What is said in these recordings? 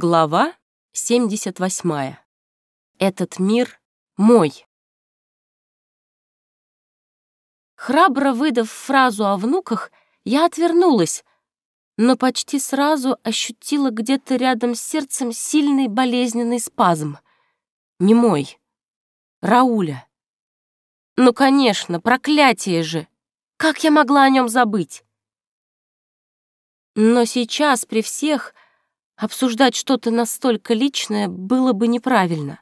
Глава 78. Этот мир мой. Храбро выдав фразу о внуках, я отвернулась, но почти сразу ощутила где-то рядом с сердцем сильный болезненный спазм. Не мой. Рауля. Ну, конечно, проклятие же. Как я могла о нем забыть? Но сейчас при всех обсуждать что-то настолько личное было бы неправильно.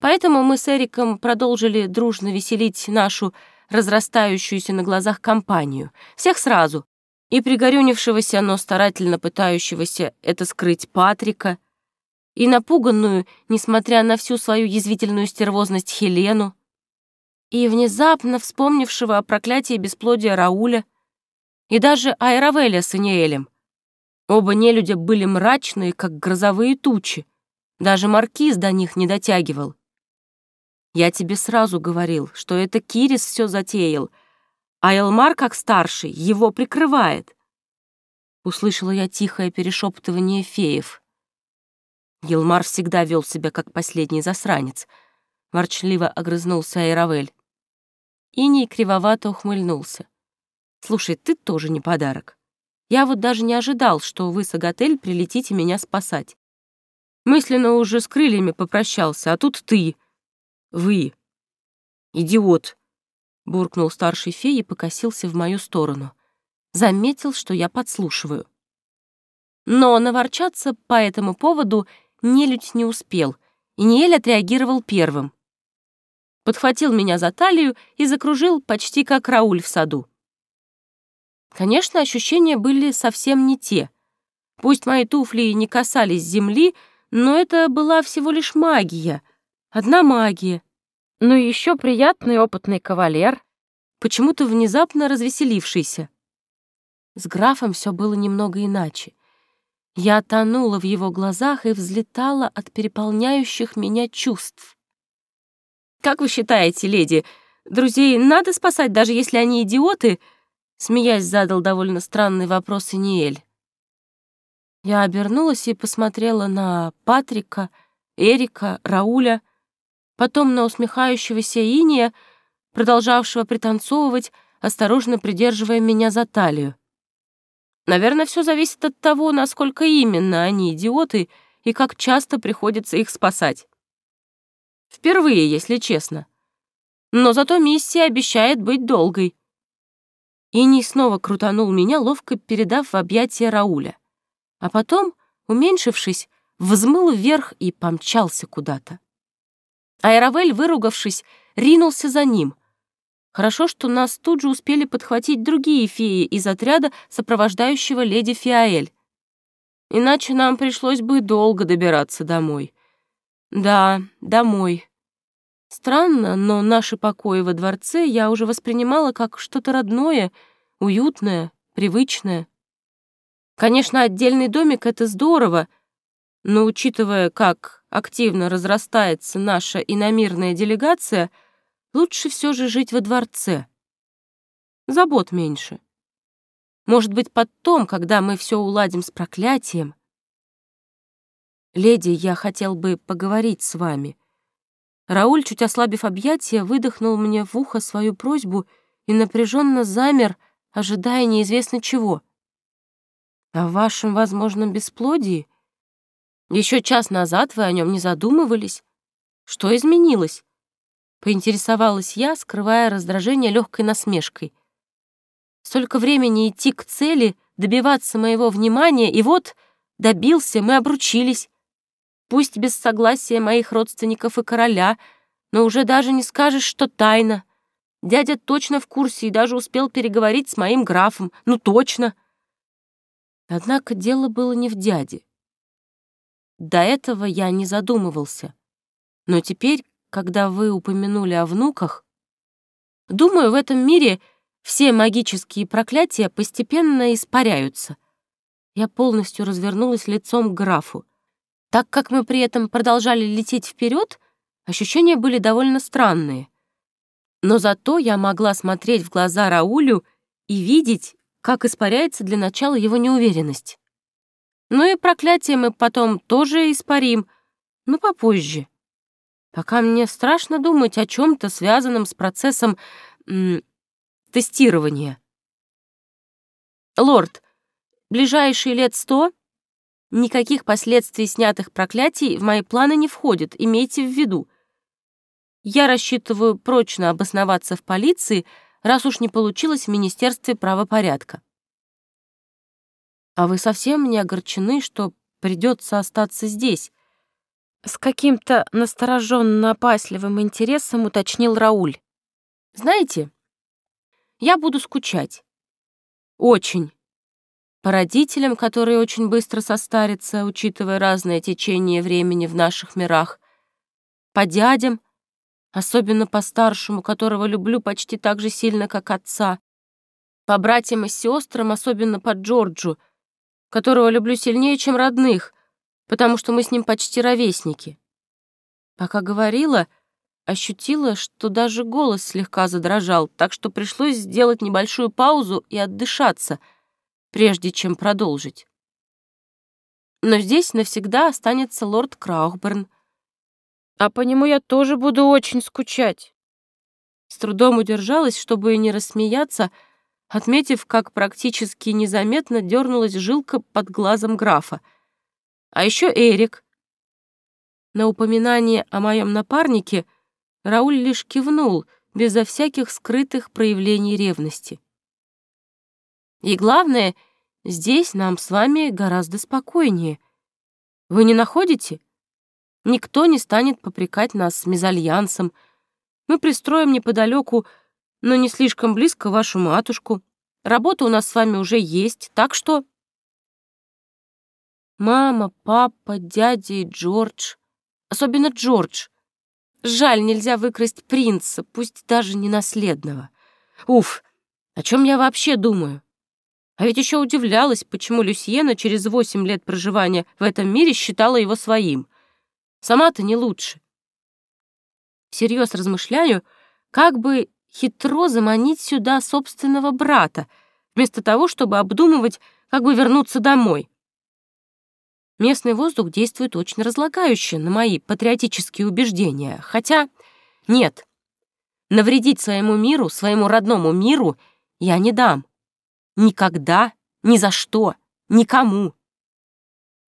Поэтому мы с Эриком продолжили дружно веселить нашу разрастающуюся на глазах компанию. Всех сразу. И пригорюнившегося, но старательно пытающегося это скрыть Патрика, и напуганную, несмотря на всю свою язвительную стервозность, Хелену, и внезапно вспомнившего о проклятии бесплодия Рауля, и даже Айравеля с Иниэлем, Оба нелюдя были мрачные, как грозовые тучи. Даже маркиз до них не дотягивал. Я тебе сразу говорил, что это Кирис все затеял, а Элмар, как старший, его прикрывает. Услышала я тихое перешептывание феев. Елмар всегда вел себя как последний засранец. Ворчливо огрызнулся Айравель. Иний кривовато ухмыльнулся. «Слушай, ты тоже не подарок. Я вот даже не ожидал, что вы с Агатель прилетите меня спасать. Мысленно уже с крыльями попрощался, а тут ты. Вы. Идиот. Буркнул старший фей и покосился в мою сторону. Заметил, что я подслушиваю. Но наворчаться по этому поводу нелюдь не успел, и Ниэль отреагировал первым. Подхватил меня за талию и закружил почти как Рауль в саду. Конечно, ощущения были совсем не те. Пусть мои туфли и не касались земли, но это была всего лишь магия. Одна магия. Но еще приятный опытный кавалер, почему-то внезапно развеселившийся. С графом все было немного иначе. Я тонула в его глазах и взлетала от переполняющих меня чувств. «Как вы считаете, леди, друзей надо спасать, даже если они идиоты?» Смеясь, задал довольно странный вопрос Иниэль. Я обернулась и посмотрела на Патрика, Эрика, Рауля, потом на усмехающегося Иния, продолжавшего пританцовывать, осторожно придерживая меня за талию. Наверное, все зависит от того, насколько именно они идиоты и как часто приходится их спасать. Впервые, если честно. Но зато миссия обещает быть долгой. Иний снова крутанул меня, ловко передав в объятия Рауля. А потом, уменьшившись, взмыл вверх и помчался куда-то. Айравель, выругавшись, ринулся за ним. Хорошо, что нас тут же успели подхватить другие феи из отряда, сопровождающего леди Фиаэль. Иначе нам пришлось бы долго добираться домой. Да, домой. Странно, но наши покои во дворце я уже воспринимала как что-то родное, уютное, привычное. Конечно, отдельный домик — это здорово, но учитывая, как активно разрастается наша иномирная делегация, лучше все же жить во дворце. Забот меньше. Может быть, потом, когда мы все уладим с проклятием. Леди, я хотел бы поговорить с вами — Рауль, чуть ослабив объятия, выдохнул мне в ухо свою просьбу и напряженно замер, ожидая неизвестно чего. О вашем возможном бесплодии? Еще час назад вы о нем не задумывались. Что изменилось? Поинтересовалась я, скрывая раздражение легкой насмешкой. Столько времени идти к цели, добиваться моего внимания, и вот добился, мы обручились. Пусть без согласия моих родственников и короля, но уже даже не скажешь, что тайна. Дядя точно в курсе и даже успел переговорить с моим графом. Ну, точно. Однако дело было не в дяде. До этого я не задумывался. Но теперь, когда вы упомянули о внуках, думаю, в этом мире все магические проклятия постепенно испаряются. Я полностью развернулась лицом к графу. Так как мы при этом продолжали лететь вперед, ощущения были довольно странные. Но зато я могла смотреть в глаза Раулю и видеть, как испаряется для начала его неуверенность. Ну и проклятие мы потом тоже испарим, но попозже. Пока мне страшно думать о чем то связанном с процессом тестирования. Лорд, ближайшие лет сто никаких последствий снятых проклятий в мои планы не входит, имейте в виду. Я рассчитываю прочно обосноваться в полиции, раз уж не получилось в Министерстве правопорядка. А вы совсем не огорчены, что придется остаться здесь? С каким-то настороженно-опасливым интересом уточнил Рауль. Знаете, я буду скучать. Очень. По родителям, которые очень быстро состарятся, учитывая разное течение времени в наших мирах. По дядям, особенно по старшему, которого люблю почти так же сильно, как отца. По братьям и сестрам, особенно по Джорджу, которого люблю сильнее, чем родных, потому что мы с ним почти ровесники. Пока говорила, ощутила, что даже голос слегка задрожал, так что пришлось сделать небольшую паузу и отдышаться, прежде чем продолжить. Но здесь навсегда останется лорд Краухберн. А по нему я тоже буду очень скучать. С трудом удержалась, чтобы не рассмеяться, отметив, как практически незаметно дернулась жилка под глазом графа. А еще Эрик. На упоминание о моем напарнике Рауль лишь кивнул, безо всяких скрытых проявлений ревности. И главное, здесь нам с вами гораздо спокойнее. Вы не находите? Никто не станет попрекать нас мезальянсом. Мы пристроим неподалеку но не слишком близко вашу матушку. Работа у нас с вами уже есть, так что...» Мама, папа, дядя и Джордж. Особенно Джордж. Жаль, нельзя выкрасть принца, пусть даже не наследного. Уф, о чем я вообще думаю? А ведь еще удивлялась, почему Люсьена через восемь лет проживания в этом мире считала его своим. Сама-то не лучше. Всерьез размышляю, как бы хитро заманить сюда собственного брата, вместо того, чтобы обдумывать, как бы вернуться домой. Местный воздух действует очень разлагающе на мои патриотические убеждения, хотя нет, навредить своему миру, своему родному миру я не дам. Никогда, ни за что, никому.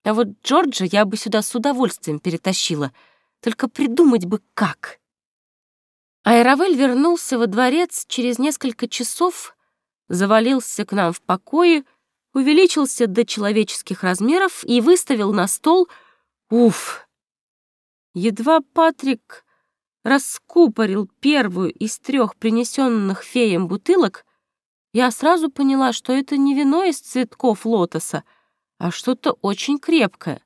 А вот Джорджа я бы сюда с удовольствием перетащила, только придумать бы как. Айравель вернулся во дворец через несколько часов, завалился к нам в покое, увеличился до человеческих размеров и выставил на стол... Уф! Едва Патрик раскупорил первую из трех принесенных феем бутылок, я сразу поняла, что это не вино из цветков лотоса, а что-то очень крепкое.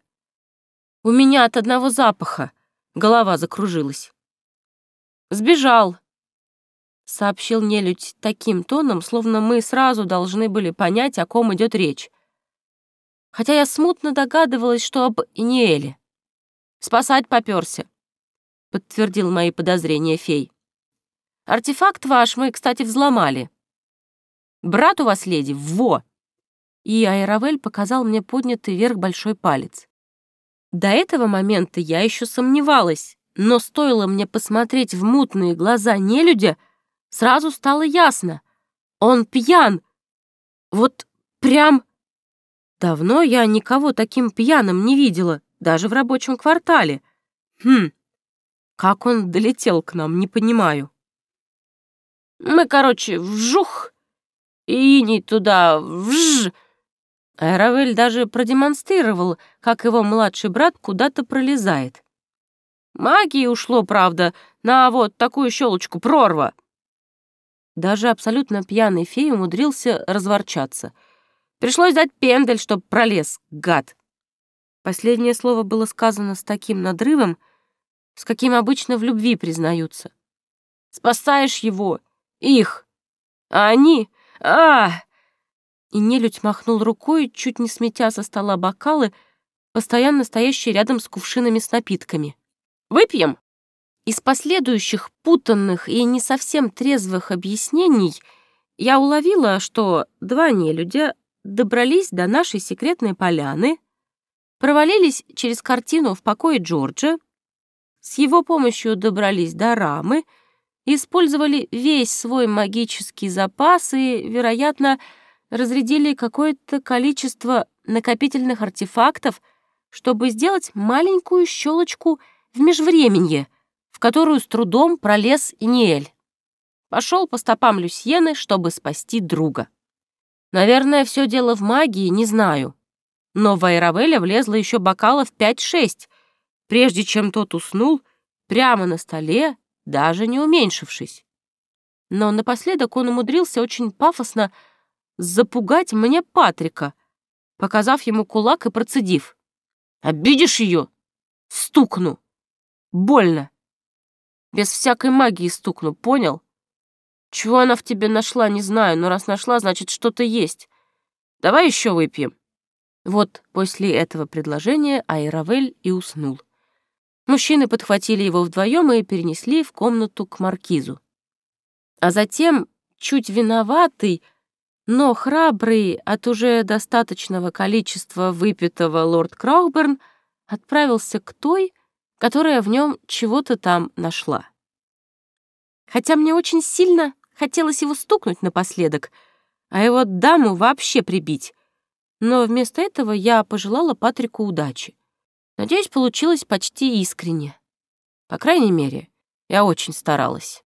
У меня от одного запаха голова закружилась. «Сбежал», — сообщил нелюдь таким тоном, словно мы сразу должны были понять, о ком идет речь. Хотя я смутно догадывалась, что об Иниэле. «Спасать попёрся», — подтвердил мои подозрения фей. «Артефакт ваш мы, кстати, взломали. Брат у вас, леди, во!» И Айравель показал мне поднятый вверх большой палец. До этого момента я еще сомневалась, но стоило мне посмотреть в мутные глаза нелюдя, сразу стало ясно. Он пьян. Вот прям... Давно я никого таким пьяным не видела, даже в рабочем квартале. Хм, как он долетел к нам, не понимаю. Мы, короче, вжух, и не туда, вж... Эравель даже продемонстрировал, как его младший брат куда-то пролезает. Магии ушло, правда, на вот такую щелочку прорва. Даже абсолютно пьяный фей умудрился разворчаться. Пришлось дать пендель, чтоб пролез, гад. Последнее слово было сказано с таким надрывом, с каким обычно в любви признаются. Спасаешь его, их, а они... а И нелюдь махнул рукой, чуть не сметя со стола бокалы, постоянно стоящие рядом с кувшинами с напитками. Выпьем?» Из последующих путанных и не совсем трезвых объяснений я уловила, что два нелюдя добрались до нашей секретной поляны, провалились через картину в покое Джорджа, с его помощью добрались до рамы, использовали весь свой магический запас и, вероятно, разрядили какое-то количество накопительных артефактов, чтобы сделать маленькую щелочку в межвременье, в которую с трудом пролез Иниэль. Пошел по стопам Люсьены, чтобы спасти друга. Наверное, все дело в магии, не знаю. Но в Айравеля влезло еще бокалов 5-6, прежде чем тот уснул прямо на столе, даже не уменьшившись. Но напоследок он умудрился очень пафосно запугать мне Патрика, показав ему кулак и процедив. «Обидишь ее? Стукну! Больно! Без всякой магии стукну, понял? Чего она в тебе нашла, не знаю, но раз нашла, значит, что-то есть. Давай еще выпьем». Вот после этого предложения Айравель и уснул. Мужчины подхватили его вдвоем и перенесли в комнату к маркизу. А затем, чуть виноватый, но храбрый от уже достаточного количества выпитого лорд Крауберн отправился к той, которая в нем чего-то там нашла. Хотя мне очень сильно хотелось его стукнуть напоследок, а его даму вообще прибить, но вместо этого я пожелала Патрику удачи. Надеюсь, получилось почти искренне. По крайней мере, я очень старалась.